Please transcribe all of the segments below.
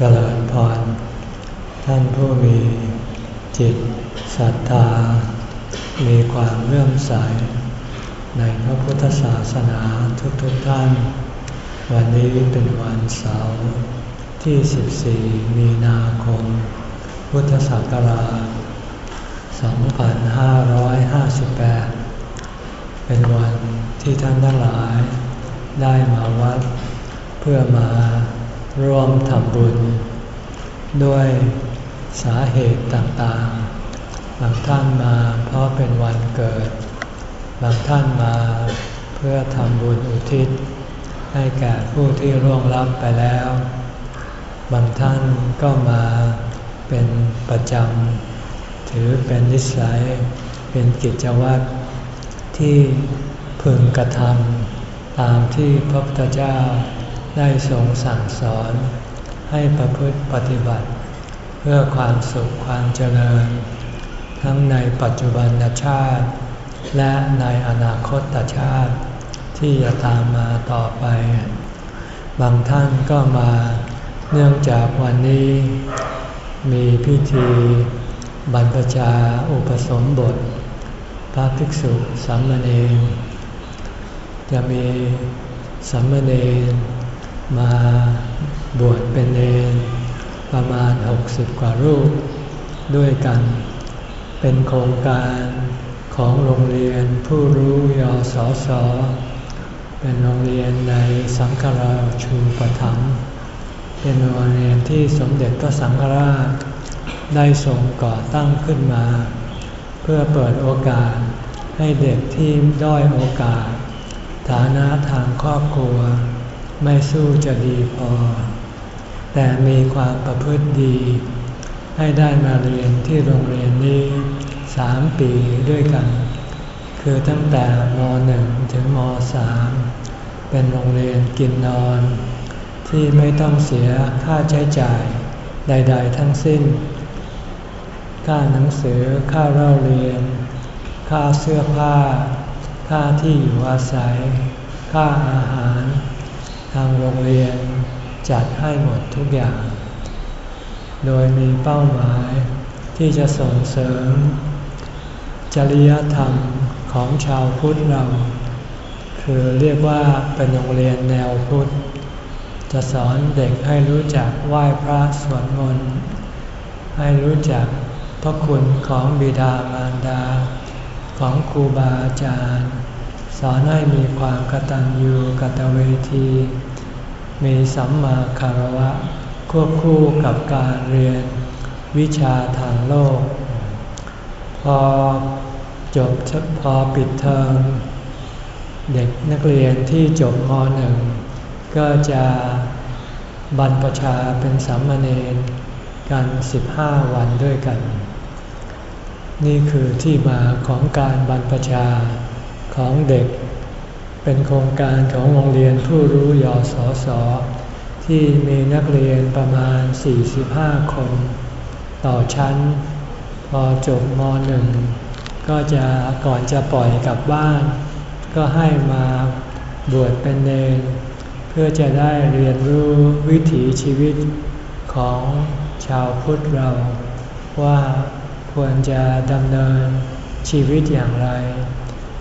เจริญพร ท่านผู้มีจิตศรัทธา มีความเลื่อมใส ในพระพุทธศาสนาทุกๆทท่าน วันนี้เป็นวันเสาร์ที่ 14 มีนาคม พุทธศักราช 2558 เป็นวันที่ท่านทั้งหลายได้มาวัดเพื่อมา ร่วมทำบุญ ด้วยสาเหตุต่างๆ บางท่านมาเพราะเป็นวันเกิด บางท่านมาเพื่อทำบุญอุทิศ ให้แก่ผู้ที่ร่วงลับไปแล้ว บางท่านก็มาเป็นประจำ ถือเป็นนิสัย เป็นกิจวัตรที่พึงกระทำตามที่พระพุทธเจ้า ได้ทรงสั่งสอนให้ประพฤติปฏิบัติ เพื่อความสุขความเจริญ ทั้งในปัจจุบันชาติ และในอนาคตชาติ ที่จะตามมาต่อไป บางท่านก็มาเนื่องจากวันนี้ มีพิธีบรรพชาอุปสมบท พระภิกษุสามเณรจะมีสามเณร มาบวชเป็นเนรประมาณ 60 กว่ารูปด้วยกัน เป็นโครงการของโรงเรียนผู้รู้ยอสอสอเป็นโรงเรียนในสังฆราชูปถัมภ์เป็นโรงเรียนที่สมเด็จพระสังฆราช ได้ทรงก่อตั้งขึ้นมา เพื่อเปิดโอกาสให้เด็กที่ด้อยโอกาส ฐานะทางครอบครัว ไม่สู้จะดีพอ แต่มีความประพฤติดี ให้ได้มาเรียนที่โรงเรียนนี้สามปีด้วยกัน คือตั้งแต่ม .1 ถึงม .3 เป็นโรงเรียนกินนอน ที่ไม่ต้องเสียค่าใช้จ่ายใด ๆ ทั้งสิ้น ค่าหนังสือ ค่าเล่าเรียน ค่าเสื้อผ้า ค่าที่อยู่อาศัย ค่าอาหาร ทางโรงเรียนจัดให้หมดทุกอย่าง โดยมีเป้าหมายที่จะส่งเสริม จริยธรรมของชาวพุทธเรา คือเรียกว่าเป็นโรงเรียนแนวพุทธ จะสอนเด็กให้รู้จักไหว้พระสวดมนต์ให้รู้จักพระคุณของบิดามารดา ของครูบาอาจารย์ สอนให้มีความกตัญญูกตเวที มีสัมมาคารวะ ควบคู่กับการเรียนวิชาทางโลก พอจบพอปิดเทอมเด็กนักเรียนที่จบม .1 ก็จะบรรพชาเป็นสามเณรกัน 15 วันด้วยกัน นี่คือที่มาของการบรรพชา ของเด็ก เป็นโครงการของโรงเรียนผู้รู้ยอสอสอที่มีนักเรียนประมาณ 45 คน ต่อชั้น พอจบม .1 ก็จะก่อนจะปล่อยกลับบ้าน ก็ให้มาบวชเป็นเนรเพื่อจะได้เรียนรู้วิถีชีวิตของชาวพุทธเรา ว่าควรจะดำเนินชีวิตอย่างไร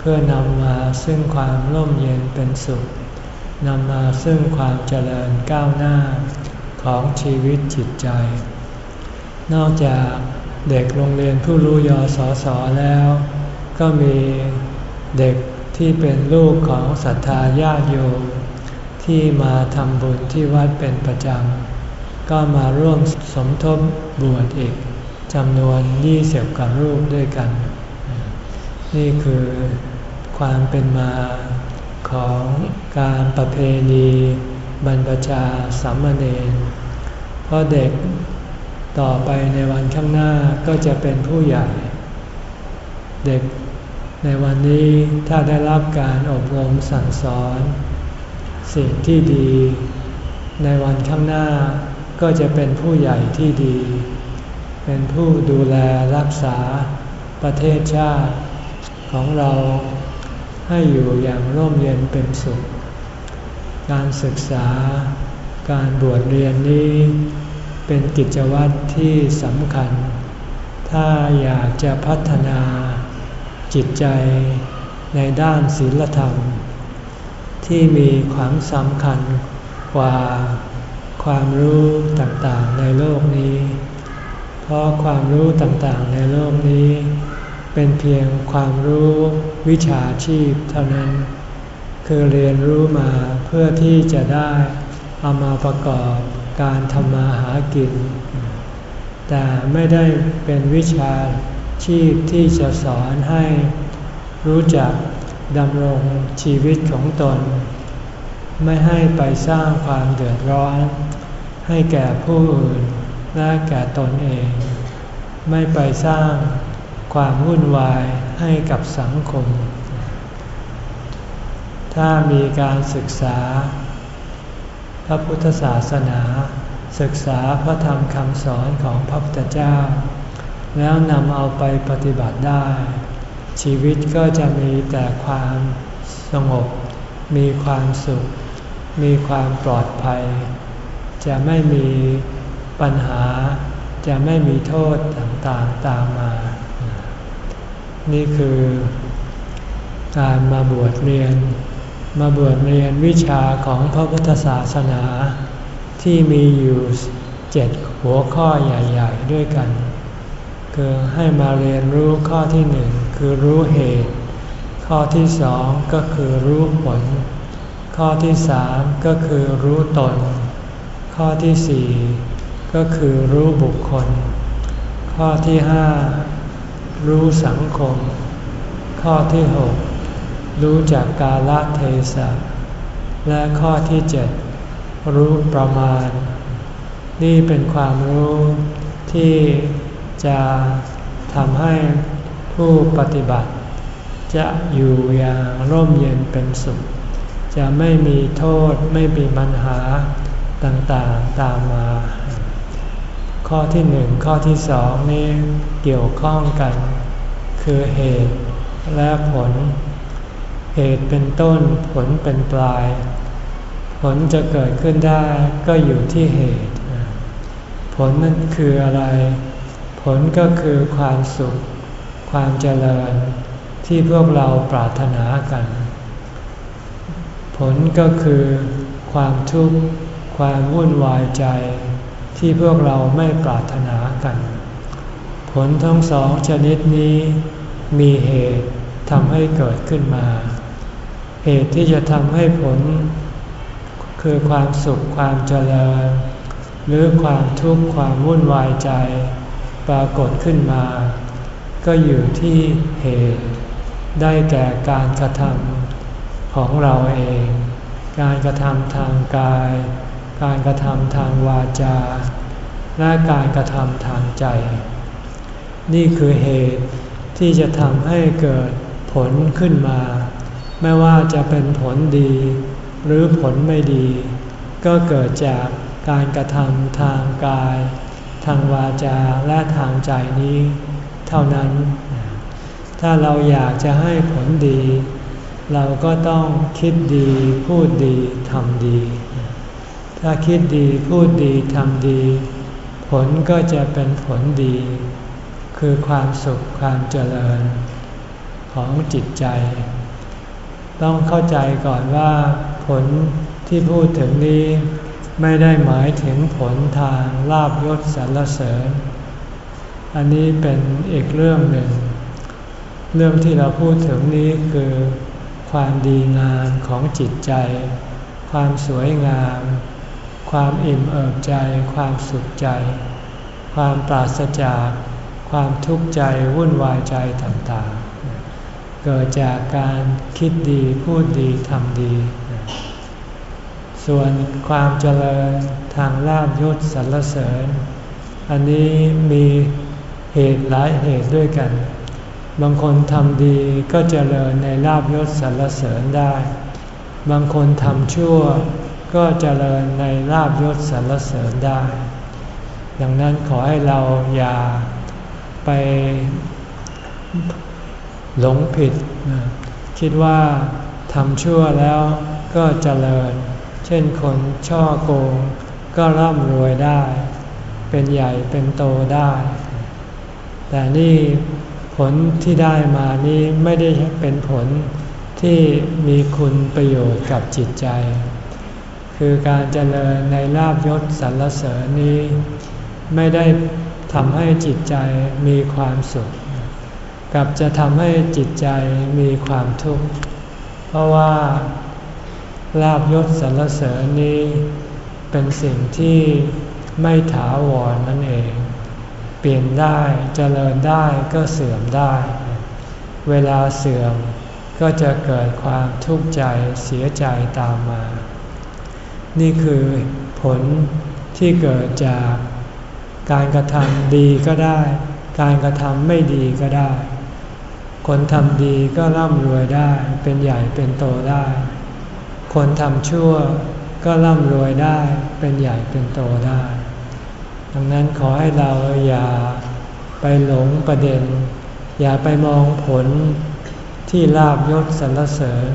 พื่อนำมาซึ่งความร่มเย็นเป็นสุขนำมาซึ่งความเจริญก้าวหน้าของชีวิตจิตใจ นอกจากเด็กโรงเรียนผู้รู้ยอสอสอแล้ว ก็มีเด็กที่เป็นลูกของศรัทธาญาติโยมที่มาทำบุญที่วัดเป็นประจำ ก็มาร่วมสมทบบวชอีกจำนวนยี่สิบกว่ารูปด้วยกัน นี่คือ ความเป็นมาของการประเพณีบรรพชาสามเณรเพราะเด็กต่อไปในวันข้างหน้าก็จะเป็นผู้ใหญ่ เด็กในวันนี้ถ้าได้รับการอบรมสั่งสอน สิ่งที่ดี ในวันข้างหน้าก็จะเป็นผู้ใหญ่ที่ดี เป็นผู้ดูแลรักษาประเทศชาติของเรา ให้อยู่อย่างร่มเย็นเป็นสุข การศึกษา การบวชเรียนนี้ เป็นกิจวัตรที่สำคัญ ถ้าอยากจะพัฒนาจิตใจในด้านศีลธรรม ที่มีความสำคัญกว่าความรู้ต่างๆในโลกนี้ เพราะความรู้ต่างๆในโลกนี้ เป็นเพียงความรู้ วิชาชีพเท่านั้น คือเรียนรู้มาเพื่อที่จะได้เอามาประกอบการทำมาหากิน แต่ไม่ได้เป็นวิชาชีพที่จะสอนให้รู้จักดำรงชีวิตของตน ไม่ให้ไปสร้างความเดือดร้อน ให้แก่ผู้อื่นและแก่ตนเอง ไม่ไปสร้าง ความวุ่นวายให้กับสังคม ถ้ามีการศึกษา พระพุทธศาสนา ศึกษาพระธรรมคำสอนของพระพุทธเจ้า แล้วนำเอาไปปฏิบัติได้ ชีวิตก็จะมีแต่ความสงบ มีความสุข มีความปลอดภัย จะไม่มีปัญหาจะไม่มีโทษต่างๆตามมา นี่คือการมาบวชเรียน มาบวชเรียนวิชาของพระพุทธศาสนา ที่มีอยู่เจ็ดหัวข้อใหญ่ๆด้วยกัน คือให้มาเรียนรู้ข้อที่หนึ่งคือรู้เหตุ ข้อที่สองก็คือรู้ผล ข้อที่สามก็คือรู้ตน ข้อที่สี่ก็คือรู้บุคคล ข้อที่ห้า รู้สังคม ข้อที่หกรู้จากกาลเทศะ และข้อที่เจ็ดรู้ประมาณ นี่เป็นความรู้ที่จะทำให้ผู้ปฏิบัติ จะอยู่อย่างร่มเย็นเป็นสุข จะไม่มีโทษไม่มีปัญหาต่างๆตามมา ข้อที่หนึ่งข้อที่สองนี้เกี่ยวข้องกัน คือเหตุและผล เหตุเป็นต้นผลเป็นปลาย ผลจะเกิดขึ้นได้ก็อยู่ที่เหตุ ผลนั้นคืออะไร ผลก็คือความสุข ความเจริญที่พวกเราปรารถนากัน ผลก็คือความทุกข์ความวุ่นวายใจ ที่พวกเราไม่ปรารถนากัน ผลทั้งสองชนิดนี้มีเหตุทำให้เกิดขึ้นมา เหตุที่จะทำให้ผล คือความสุขความเจริญ หรือความทุกข์ความวุ่นวายใจ ปรากฏขึ้นมา ก็อยู่ที่เหตุ ได้แก่การกระทำของเราเอง การกระทำทางกาย การกระทำทางวาจา และการกระทำทางใจ นี่คือเหตุที่จะทำให้เกิดผลขึ้นมา ไม่ว่าจะเป็นผลดี หรือผลไม่ดี ก็เกิดจากการกระทำทางกาย ทางวาจาและทางใจนี้ เท่านั้น ถ้าเราอยากจะให้ผลดี เราก็ต้องคิดดี พูดดี ทำดี ถ้าคิดดีพูดดีทำดี ผลก็จะเป็นผลดี คือความสุขความเจริญ ของจิตใจ ต้องเข้าใจก่อนว่า ผลที่พูดถึงนี้ไม่ได้หมายถึงผลทางลาบยศสรรเสริญ อันนี้เป็นอีกเรื่องหนึ่ง เรื่องที่เราพูดถึงนี้คือ ความดีงามของจิตใจ ความสวยงาม ความอิ่มเอิบใจ ความสุขใจ ความปราศจาก ความทุกข์ใจวุ่นวายใจต่างๆ เกิดจากการคิดดีพูดดีทำดี ส่วนความเจริญทางลาบยศสรรเสริญ อันนี้มีเหตุหลายเหตุด้วยกัน บางคนทำดีก็เจริญในลาบยศสรรเสริญได้ บางคนทำชั่ว ก็เจริญในลาบยศสรรเสริญได้ ดังนั้นขอให้เราอย่าไปหลงผิด คิดว่าทำชั่วแล้วก็เจริญ เช่นคนช่อโกงก็ร่ำรวยได้ เป็นใหญ่เป็นโตได้ แต่นี่ผลที่ได้มานี้ไม่ได้เป็นผลที่มีคุณประโยชน์กับจิตใจ คือการเจริญในลาบยศสรรเสริญนี้ ไม่ได้ทำให้จิตใจมีความสุข กับจะทำให้จิตใจมีความทุกข์ เพราะว่าลาบยศสรรเสริญนี้ เป็นสิ่งที่ไม่ถาวรนั่นเอง เปลี่ยนได้เจริญได้ก็เสื่อมได้ เวลาเสื่อมก็จะเกิดความทุกข์ใจเสียใจตามมา นี่คือผลที่เกิดจากการกระทำดีก็ได้ การกระทำไม่ดีก็ได้ คนทำดีก็ร่ำรวยได้ เป็นใหญ่เป็นโตได้ คนทำชั่วก็ร่ำรวยได้ เป็นใหญ่เป็นโตได้ ดังนั้นขอให้เราอย่าไปหลงประเด็น อย่าไปมองผลที่ลาบยศสรรเสริญ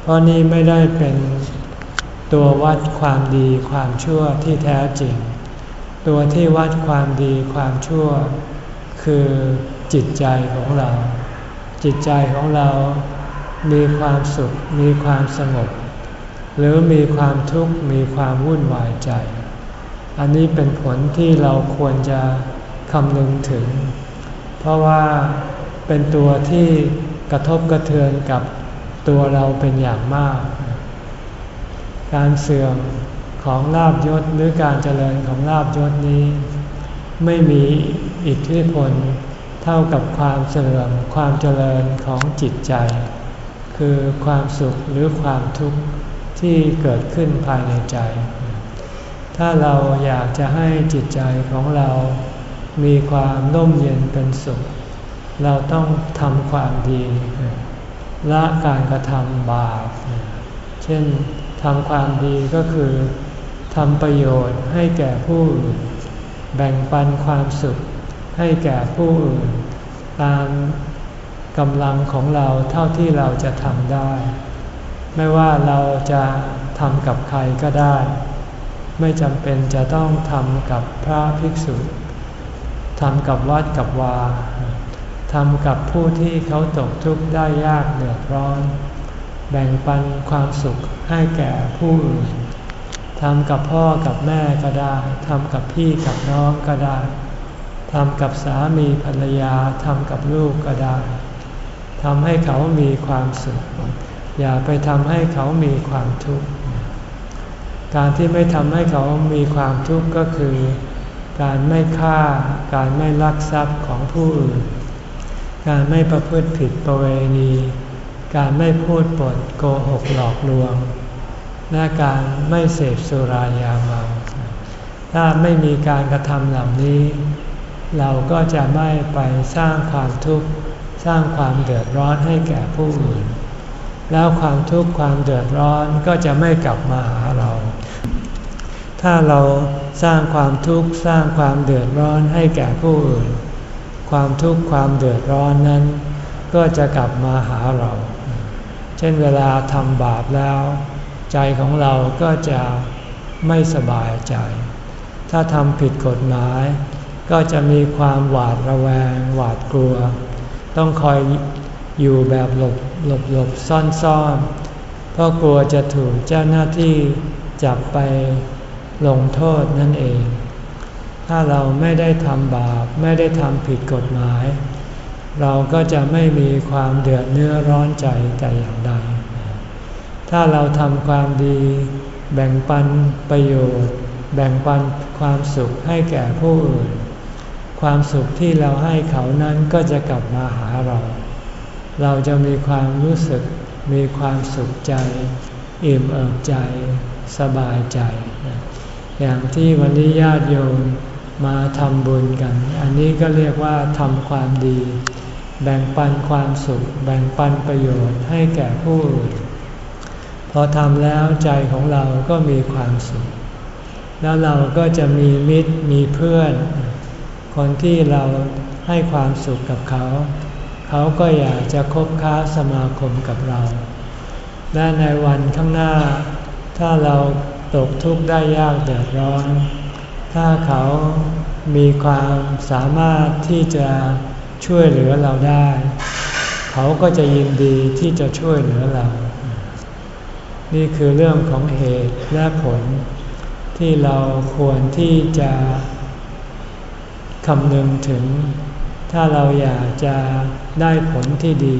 เพราะนี่ไม่ได้เป็น ตัววัดความดีความชั่วที่แท้จริง ตัวที่วัดความดีความชั่ว คือจิตใจของเรา จิตใจของเรามีความสุข มีความสงบ หรือมีความทุกข์มีความวุ่นวายใจ อันนี้เป็นผลที่เราควรจะคำนึงถึง เพราะว่าเป็นตัวที่กระทบกระเทือนกับตัวเราเป็นอย่างมาก การเสื่อมของลาบยศหรือการเจริญของลาบยศนี้ ไม่มีอิทธิพลเท่ากับความเสื่อมความเจริญของจิตใจ คือความสุขหรือความทุกข์ที่เกิดขึ้นภายในใจ ถ้าเราอยากจะให้จิตใจของเรามีความร่มเย็นเป็นสุข เราต้องทำความดี ละการกระทำบาป เช่น ทำความดีก็คือทำประโยชน์ให้แก่ผู้อื่น แบ่งปันความสุขให้แก่ผู้อื่น ตามกำลังของเราเท่าที่เราจะทำได้ ไม่ว่าเราจะทำกับใครก็ได้ ไม่จำเป็นจะต้องทำกับพระภิกษุทำกับวัดกับวาทำกับผู้ที่เขาตกทุกข์ได้ยากเดือดร้อน แบ่งปันความสุขให้แก่ผู้อื่นทำกับพ่อกับแม่ก็ได้ทำกับพี่กับน้องก็ได้ทำกับสามีภรรยาทำกับลูกก็ได้ทำให้เขามีความสุข อย่าไปทำให้เขามีความทุกข์การที่ไม่ทำให้เขามีความทุกข์ก็คือ การไม่ฆ่า การไม่ลักทรัพย์ของผู้อื่น การไม่ประพฤติผิดประเวณี การไม่พูดปดโกหกหลอกลวง และการไม่เสพสุรายาเมา ถ้าไม่มีการกระทำเหล่านี้ เราก็จะไม่ไปสร้างความทุกข์สร้างความเดือดร้อนให้แก่ผู้อื่น แล้วความทุกข์ความเดือดร้อนก็จะไม่กลับมาหาเรา ถ้าเราสร้างความทุกข์สร้างความเดือดร้อนให้แก่ผู้อื่น ความทุกข์ความเดือดร้อนนั้น ก็จะกลับมาหาเรา เช่นเวลาทำบาปแล้ว ใจของเราก็จะไม่สบายใจ ถ้าทำผิดกฎหมาย ก็จะมีความหวาดระแวง หวาดกลัว ต้องคอยอยู่แบบหลบหลบหลบซ่อนซ่อนเพราะกลัวจะถูกเจ้าหน้าที่จับไปลงโทษนั่นเอง ถ้าเราไม่ได้ทำบาปไม่ได้ทำผิดกฎหมาย เราก็จะไม่มีความเดือดเนื้อร้อนใจแต่อย่างใด ถ้าเราทำความดี แบ่งปันประโยชน์ แบ่งปันความสุขให้แก่ผู้อื่น ความสุขที่เราให้เขานั้นก็จะกลับมาหาเรา เราจะมีความรู้สึก มีความสุขใจ อิ่มเอิบใจ สบายใจ อย่างที่วันนี้ญาติโยมมาทำบุญกัน อันนี้ก็เรียกว่าทำความดี แบ่งปันความสุข แบ่งปันประโยชน์ให้แก่ผู้อื่นพอทำแล้วใจของเราก็มีความสุข แล้วเราก็จะมีมิตรมีเพื่อน คนที่เราให้ความสุขกับเขา เขาก็อยากจะคบค้าสมาคมกับเรา และในวันข้างหน้า ถ้าเราตกทุกข์ได้ยากเดือดร้อน ถ้าเขามีความสามารถที่จะ ช่วยเหลือเราได้ เขาก็จะยินดีที่จะช่วยเหลือเรา นี่คือเรื่องของเหตุและผล ที่เราควรที่จะคำนึงถึง ถ้าเราอยากจะได้ผลที่ดี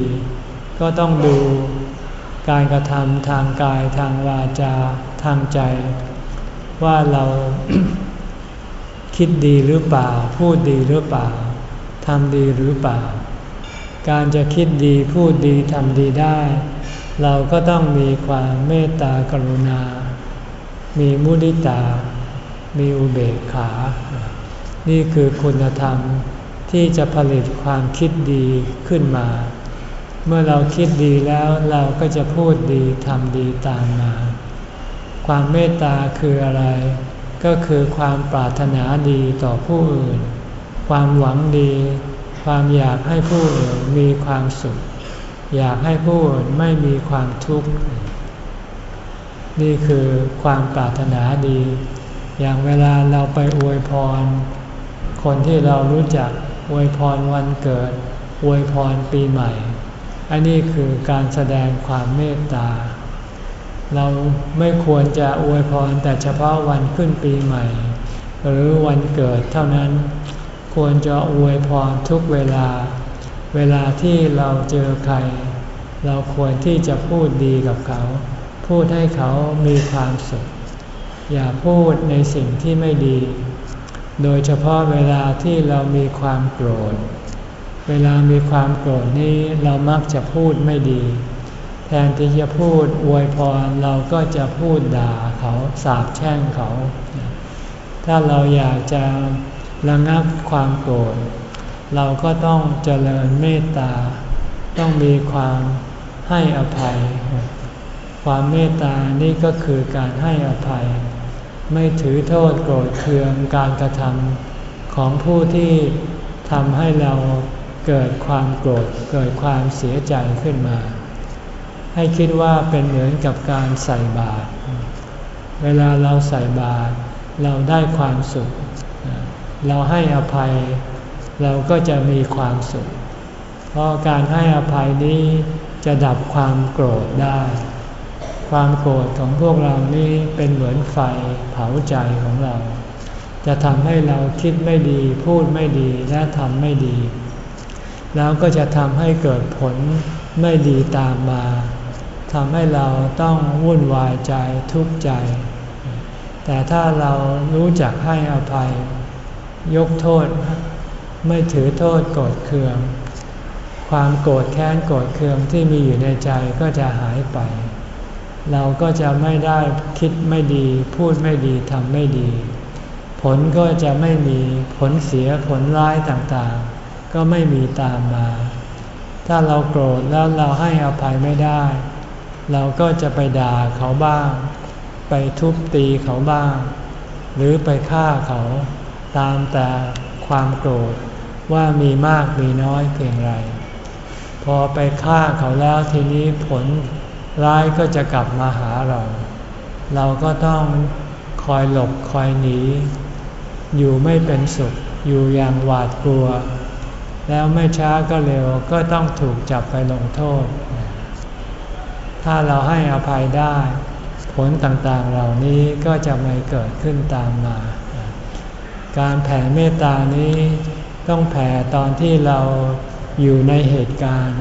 ก็ต้องดูการกระทำทางกายทางวาจาทางใจ ว่าเราคิดดีหรือเปล่า พูดดีหรือเปล่า ทำดีหรือเปล่า การจะคิดดีพูดดีทำดีได้ เราก็ต้องมีความเมตตากรุณา มีมุติตา มีอุเบกขา นี่คือคุณธรรมที่จะผลิตความคิดดีขึ้นมา เมื่อเราคิดดีแล้วเราก็จะพูดดีทำดีตามมา ความเมตตาคืออะไร ก็คือความปรารถนาดีต่อผู้อื่น ความหวังดี ความอยากให้ผู้อื่นมีความสุข อยากให้ผู้อื่นไม่มีความทุกข์ นี่คือความปรารถนาดี อย่างเวลาเราไปอวยพร คนที่เรารู้จักอวยพรวันเกิด อวยพรปีใหม่ อันนี้คือการแสดงความเมตตา เราไม่ควรจะอวยพรแต่เฉพาะวันขึ้นปีใหม่ หรือวันเกิดเท่านั้น ควรจะอวยพรทุกเวลา เวลาที่เราเจอใคร เราควรที่จะพูดดีกับเขา พูดให้เขามีความสุข อย่าพูดในสิ่งที่ไม่ดี โดยเฉพาะเวลาที่เรามีความโกรธ เวลามีความโกรธนี้เรามักจะพูดไม่ดี แทนที่จะพูดอวยพรเราก็จะพูดด่าเขาสาบแช่งเขา ถ้าเราอยากจะ ระงับความโกรธเราก็ต้องเจริญเมตตา ต้องมีความให้อภัย ความเมตตานี่ก็คือการให้อภัย ไม่ถือโทษโกรธเคืองการกระทำของผู้ที่ทำให้เราเกิดความโกรธเกิดความเสียใจขึ้นมา ให้คิดว่าเป็นเหมือนกับการใส่บาตรเวลาเราใส่บาตรเราได้ความสุข เราให้อภัย เราก็จะมีความสุข เพราะการให้อภัยนี้จะดับความโกรธได้ ความโกรธของพวกเรานี่เป็นเหมือนไฟเผาใจของเรา จะทำให้เราคิดไม่ดีพูดไม่ดีและทำไม่ดี แล้วก็จะทำให้เกิดผลไม่ดีตามมาทำให้เราต้องวุ่นวายใจทุกข์ใจ แต่ถ้าเรารู้จักให้อภัย ยกโทษ ไม่ถือโทษโกรธเคือง ความโกรธแค้นโกรธเคืองที่มีอยู่ในใจก็จะหายไป เราก็จะไม่ได้คิดไม่ดี พูดไม่ดีทำไม่ดี ผลก็จะไม่มีผลเสียผลร้ายต่างๆ ก็ไม่มีตามมา ถ้าเราโกรธแล้วเราให้อภัยไม่ได้ เราก็จะไปด่าเขาบ้าง ไปทุบตีเขาบ้าง หรือไปฆ่าเขา ตามแต่ความโกรธว่ามีมากมีน้อยเพียงไร พอไปฆ่าเขาแล้วทีนี้ผลร้ายก็จะกลับมาหาเรา เราก็ต้องคอยหลบคอยหนี อยู่ไม่เป็นสุข อยู่อย่างหวาดกลัว แล้วไม่ช้าก็เร็วก็ต้องถูกจับไปลงโทษ ถ้าเราให้อภัยได้ ผลต่างๆเหล่านี้ก็จะไม่เกิดขึ้นตามมา การแผ่เมตตานี้ต้องแผ่ตอนที่เราอยู่ในเหตุการณ์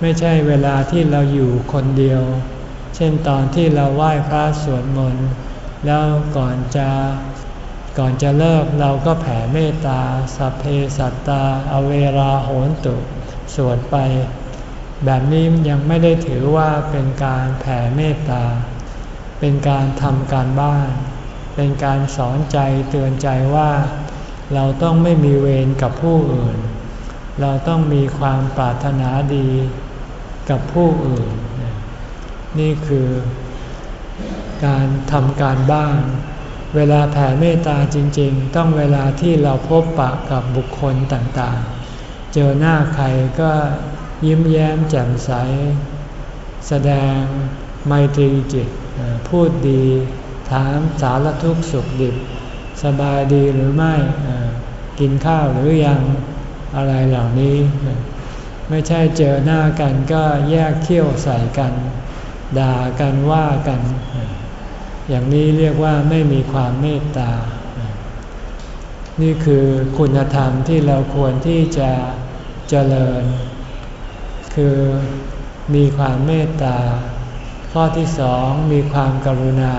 ไม่ใช่เวลาที่เราอยู่คนเดียว เช่นตอนที่เราไหว้พระสวดมนต์แล้วก่อนจะก่อนจะเลิกเราก็แผ่เมตตา สัพเพสัตตา อเวราโหนตุ สวดไป แบบนี้ยังไม่ได้ถือว่าเป็นการแผ่เมตตา เป็นการทำการบ้าน เป็นการสอนใจเตือนใจว่า เราต้องไม่มีเวรกับผู้อื่น เราต้องมีความปรารถนาดีกับผู้อื่น นี่คือการทำการบ้าน เวลาแผ่เมตตาจริง ๆ ต้องเวลาที่เราพบปะกับบุคคลต่างๆ เจอหน้าใครก็ยิ้มแย้มแจ่มใส แสดงไมตรีจิตพูดดี ถามสารทุกข์สุขดิบ สบายดีหรือไม่กินข้าวหรือยังอะไรเหล่านี้ ไม่ใช่เจอหน้ากันก็แยกเขี้ยวใส่กัน ด่ากันว่ากัน อย่างนี้เรียกว่าไม่มีความเมตตา นี่คือคุณธรรมที่เราควรที่จะเจริญ คือมีความเมตตา ข้อที่สองมีความกรุณา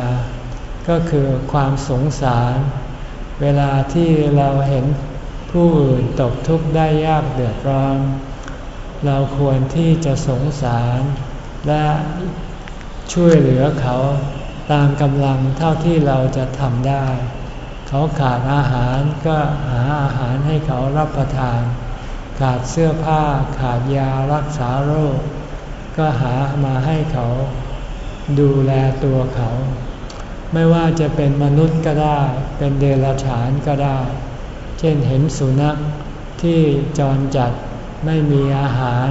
ก็คือความสงสาร เวลาที่เราเห็นผู้อื่นตกทุกข์ได้ยากเดือดร้อน เราควรที่จะสงสาร และช่วยเหลือเขาตามกำลังเท่าที่เราจะทำได้ เขาขาดอาหารก็หาอาหารให้เขารับประทาน ขาดเสื้อผ้าขาดยารักษาโรค ก็หามาให้เขา ดูแลตัวเขา ไม่ว่าจะเป็นมนุษย์ก็ได้ เป็นเดรัจฉานก็ได้ เช่นเห็นสุนัขที่จรจัดไม่มีอาหาร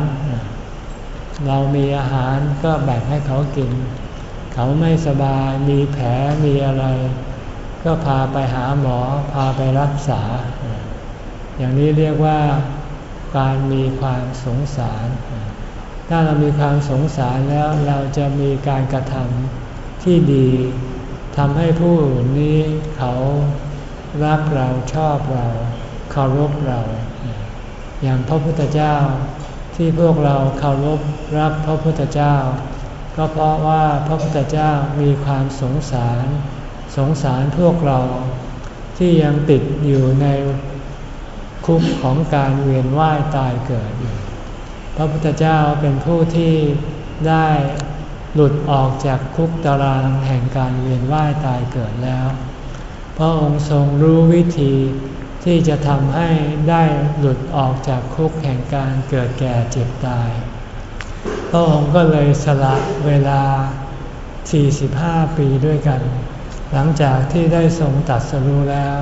เรามีอาหารก็แบ่งให้เขากิน เขาไม่สบายมีแผลมีอะไร ก็พาไปหาหมอพาไปรักษา อย่างนี้เรียกว่าการมีความสงสาร ถ้าเรามีความสงสารแล้วเราจะมีการกระทำที่ดี ทำให้ผู้อื่นนี้เขารักเราชอบเราเคารพเรา อย่างพระพุทธเจ้าที่พวกเราเคารพรักพระพุทธเจ้า ก็เพราะว่าพระพุทธเจ้ามีความสงสาร สงสารพวกเราที่ยังติดอยู่ในคุกของการเวียนว่ายตายเกิดอยู่พระพุทธเจ้าเป็นผู้ที่ได้ หลุดออกจากคุกตารางแห่งการเวียนว่ายตายเกิดแล้วพระองค์ทรงรู้วิธีที่จะทำให้ได้หลุดออกจากคุกแห่งการเกิดแก่เจ็บตาย พระองค์ก็เลยสละเวลา 45 ปีด้วยกัน หลังจากที่ได้ทรงตัดสรู้แล้ว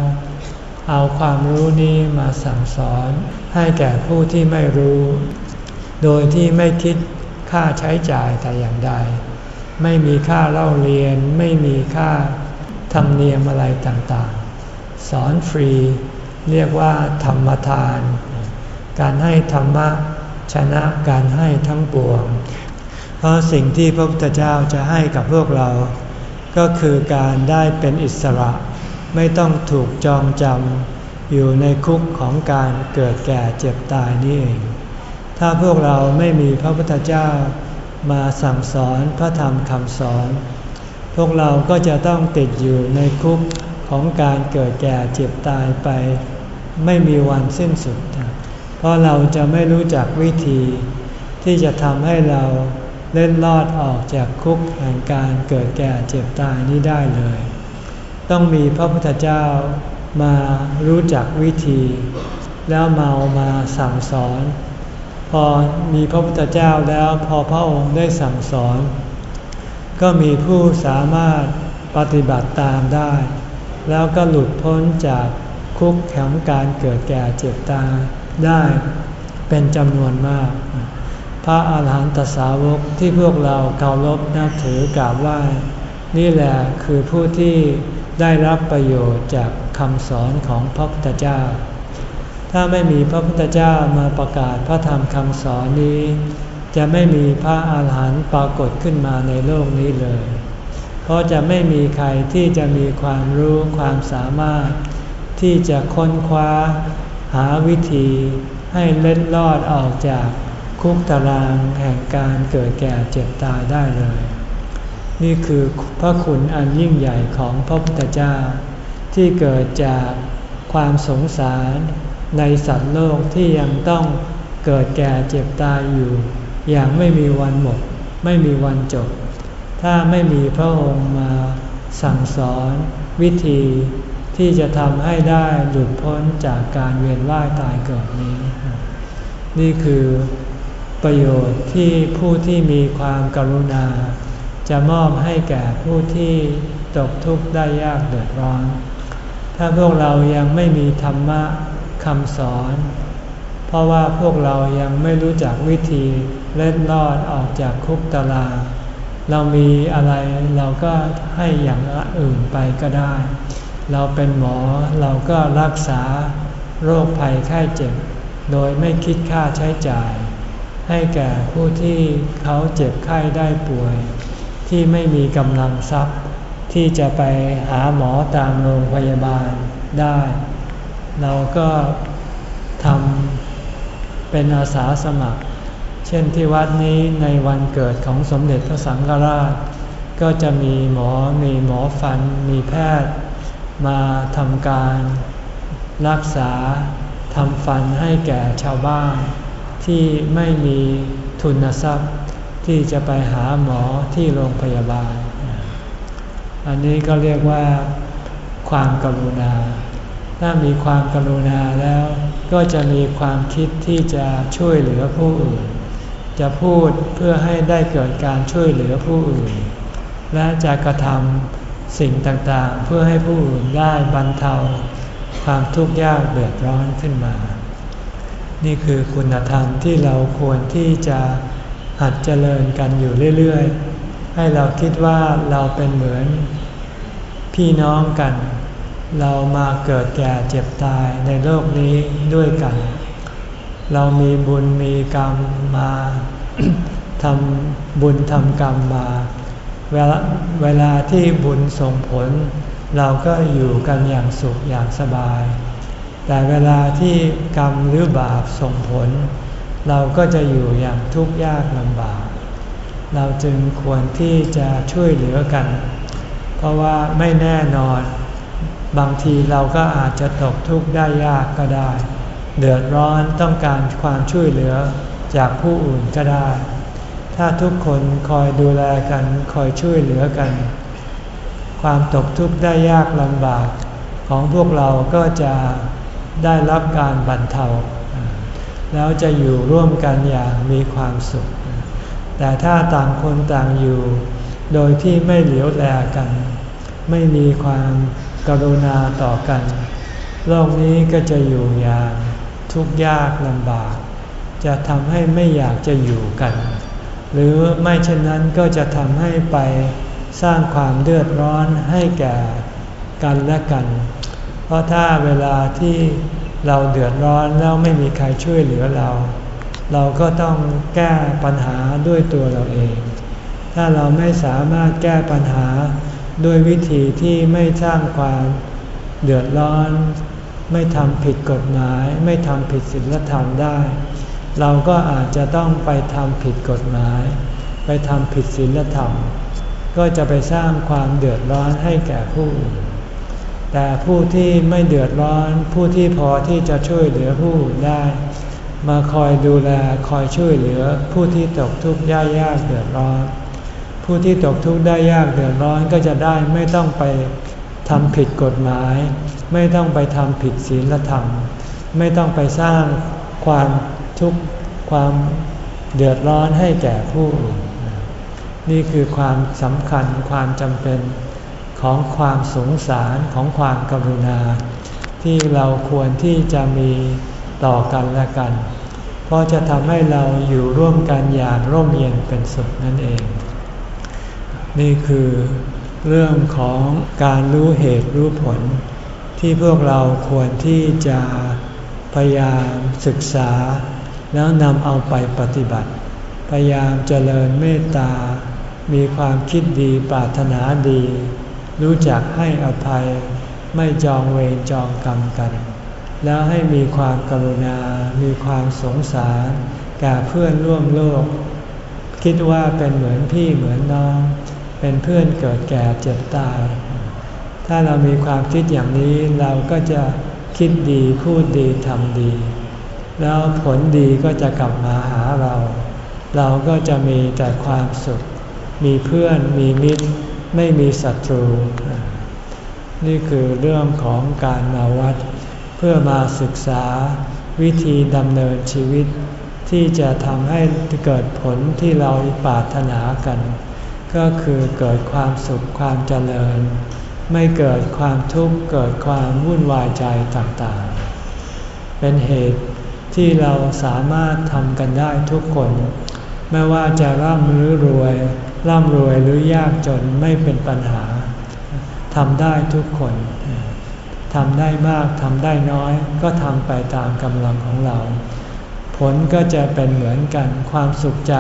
เอาความรู้นี้มาสั่งสอนให้แก่ผู้ที่ไม่รู้ โดยที่ไม่คิด ค่าใช้จ่ายแต่อย่างใด ไม่มีค่าเล่าเรียน ไม่มีค่าธรรมเนียมอะไรต่างๆ สอนฟรี เรียกว่าธรรมทาน การให้ธรรมะชนะการให้ทั้งปวง เพราะสิ่งที่พระพุทธเจ้าจะให้กับพวกเรา ก็คือการได้เป็นอิสระ ไม่ต้องถูกจองจำอยู่ในคุกของการเกิดแก่เจ็บตายนี่เอง ถ้าพวกเราไม่มีพระพุทธเจ้ามาสั่งสอนพระธรรมคำสอน พวกเราก็จะต้องติดอยู่ในคุกของการเกิดแก่เจ็บตายไป ไม่มีวันสิ้นสุด เพราะเราจะไม่รู้จักวิธี ที่จะทำให้เราเล่นลอดออกจากคุกแห่งการเกิดแก่เจ็บตายนี้ได้เลย ต้องมีพระพุทธเจ้ามารู้จักวิธี แล้วเมามาสั่งสอน พอมีพระพุทธเจ้าแล้วพอพระองค์ได้สั่งสอน ก็มีผู้สามารถปฏิบัติตามได้ แล้วก็หลุดพ้นจากคุกแห่งการเกิดแก่เจ็บตายได้เป็นจำนวนมาก พระอาหารหันตสาวกที่พวกเราเคารพนับถือกราบไหว้นี่แหละคือผู้ที่ได้รับประโยชน์จากคำสอนของพระพุทธเจ้า ถ้าไม่มีพระพุทธเจ้ามาประกาศพระธรรมคำสอนนี้ จะไม่มีพระอาหารหันต์ปรากฏขึ้นมาในโลกนี้เลย เพราะจะไม่มีใครที่จะมีความรู้ความสามารถ ที่จะค้นคว้า หาวิธีให้เล็ดลอดออกจากคุกตารางแห่งการเกิดแก่เจ็บตายได้เลย นี่คือพระคุณอันยิ่งใหญ่ของพระพุทธเจ้า ที่เกิดจากความสงสาร ในสัตว์โลกที่ยังต้องเกิดแก่เจ็บตายอยู่ อย่างไม่มีวันหมด ไม่มีวันจบ ถ้าไม่มีพระองค์มาสั่งสอนวิธีที่จะทำให้ได้หลุดพ้นจากการเวียนว่ายตายเกิดนี้ นี่คือประโยชน์ที่ผู้ที่มีความกรุณา จะมอบให้แก่ผู้ที่ตกทุกข์ได้ยากเดือดร้อน ถ้าพวกเรายังไม่มีธรรมะ คำสอน เพราะว่าพวกเรายังไม่รู้จักวิธีเล่นรอดออกจากคุกตารางเรามีอะไรเราก็ให้อย่างอื่นไปก็ได้ เราเป็นหมอเราก็รักษาโรคภัยไข้เจ็บ โดยไม่คิดค่าใช้จ่าย ให้แก่ผู้ที่เขาเจ็บไข้ได้ป่วย ที่ไม่มีกำลังทรัพย์ ที่จะไปหาหมอตามโรงพยาบาลได้ เราก็ทำเป็นอาสาสมัคร เช่นที่วัดนี้ในวันเกิดของสมเด็จพระสังฆราช ก็จะมีหมอมีหมอฟัน มีแพทย์ มาทำการรักษาทำฟันให้แก่ชาวบ้าน ที่ไม่มีทุนทรัพย์ ที่จะไปหาหมอที่โรงพยาบาล อันนี้ก็เรียกว่าความกรุณา ถ้ามีความกรุณาแล้ว ก็จะมีความคิดที่จะช่วยเหลือผู้อื่น จะพูดเพื่อให้ได้เกิดการช่วยเหลือผู้อื่น และจะกระทำสิ่งต่างๆ เพื่อให้ผู้อื่นได้บรรเทา ความทุกข์ยากเดือดร้อนขึ้นมา นี่คือคุณธรรมที่เราควรที่จะหัดเจริญกันอยู่เรื่อยๆ ให้เราคิดว่าเราเป็นเหมือนพี่น้องกัน เรามาเกิดแก่เจ็บตายในโลกนี้ด้วยกัน เรามีบุญมีกรรมมาทำบุญทำกรรมมา เวลาเวลาที่บุญส่งผล เราก็อยู่กันอย่างสุขอย่างสบาย แต่เวลาที่กรรมหรือบาปส่งผล เราก็จะอยู่อย่างทุกข์ยากลำบาก เราจึงควรที่จะช่วยเหลือกัน เพราะว่าไม่แน่นอน บางทีเราก็อาจจะตกทุกข์ได้ยากก็ได้ เดือดร้อนต้องการความช่วยเหลือจากผู้อื่นก็ได้ ถ้าทุกคนคอยดูแลกันคอยช่วยเหลือกัน ความตกทุกข์ได้ยากลำบาก ของพวกเราก็จะได้รับการบรรเทา แล้วจะอยู่ร่วมกันอย่างมีความสุข แต่ถ้าต่างคนต่างอยู่ โดยที่ไม่เหลียวแลกัน ไม่มีความ กรุณาต่อกัน โลกนี้ก็จะอยู่อย่างทุกข์ยากลำบาก จะทำให้ไม่อยากจะอยู่กัน หรือไม่เช่นนั้นก็จะทำให้ไปสร้างความเดือดร้อนให้แก่กันและกัน เพราะถ้าเวลาที่เราเดือดร้อนแล้วไม่มีใครช่วยเหลือเรา เราก็ต้องแก้ปัญหาด้วยตัวเราเอง ถ้าเราไม่สามารถแก้ปัญหา ด้วยวิธีที่ไม่สร้างความเดือดร้อน ไม่ทำผิดกฎหมาย ไม่ทำผิดศีลธรรมได้ เราก็อาจจะต้องไปทำผิดกฎหมาย ไปทำผิดศีลธรรม ก็จะไปสร้างความเดือดร้อนให้แก่ผู้อื่นแต่ผู้ที่ไม่เดือดร้อน ผู้ที่พอที่จะช่วยเหลือผู้อื่นได้ มาคอยดูแลคอยช่วยเหลือผู้ที่ตกทุกข์ยากยากเดือดร้อน ผู้ที่ตกทุกข์ได้ยากเดือดร้อนก็จะได้ไม่ต้องไปทำผิดกฎหมาย ไม่ต้องไปทำผิดศีลธรรม ไม่ต้องไปสร้างความทุกข์ความเดือดร้อนให้แก่ผู้อื่นนี่คือความสำคัญความจำเป็นของความสงสารของความกรุณา ที่เราควรที่จะมีต่อกันและกัน เพราะจะทำให้เราอยู่ร่วมกันอย่างร่มเย็นเป็นสุขนั่นเอง นี่คือเรื่องของการรู้เหตุรู้ผล ที่พวกเราควรที่จะพยายามศึกษา แล้วนำเอาไปปฏิบัติ พยายามเจริญเมตตา มีความคิดดีปรารถนาดี รู้จักให้อภัย ไม่จองเวรจองกรรมกัน แล้วให้มีความกรุณา มีความสงสารแก่เพื่อนร่วมโลก คิดว่าเป็นเหมือนพี่เหมือนน้อง เป็นเพื่อนเกิดแก่เจ็บตาย ถ้าเรามีความคิดอย่างนี้เราก็จะคิดดีพูดดีทำดี แล้วผลดีก็จะกลับมาหาเรา เราก็จะมีแต่ความสุข มีเพื่อนมีมิตร ไม่มีศัตรู นี่คือเรื่องของการมาวัด เพื่อมาศึกษาวิธีดำเนินชีวิต ที่จะทำให้เกิดผลที่เราปรารถนากัน ก็คือเกิดความสุขความเจริญ ไม่เกิดความทุกข์เกิดความวุ่นวายใจต่างๆ เป็นเหตุที่เราสามารถทำกันได้ทุกคน ไม่ว่าจะร่ำหรือรวย ร่ำรวยหรือยากจนไม่เป็นปัญหาทำได้ทุกคนทำได้มากทำได้น้อยก็ทำไปตามกำลังของเรา ผลก็จะเป็นเหมือนกันความสุขใจ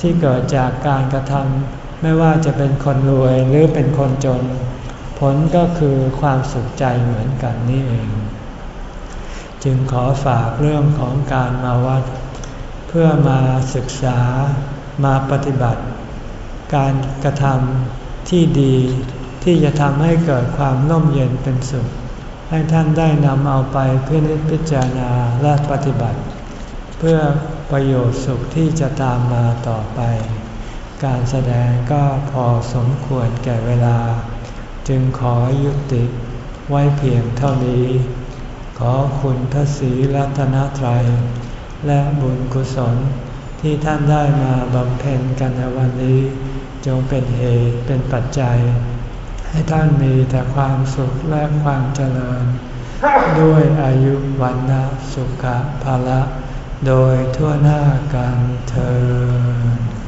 ที่เกิดจากการกระทำไม่ว่าจะเป็นคนรวยหรือเป็นคนจน ผลก็คือความสุขใจเหมือนกันนี่เอง จึงขอฝากเรื่องของการมาวัด เพื่อมาศึกษามาปฏิบัติ การกระทำที่ดีที่จะทำให้เกิดความน่มเย็นเป็นสุข ให้ท่านได้นำเอาไปเพินิจพิจารณาและปฏิบัติ เพื่อ ประโยชน์สุขที่จะตามมาต่อไป การแสดงก็พอสมควรแก่เวลา จึงขอยุติไว้เพียงเท่านี้ ขอคุณพระศรีรัตนตรัย และบุญกุศลที่ท่านได้มาบำเพ็ญกันในวันนี้ จงเป็นเหตุเป็นปัจจัย ให้ท่านมีแต่ความสุขและความเจริญ ด้วยอายุวันนะสุขภาละ โดยทั่วหน้ากันเธอ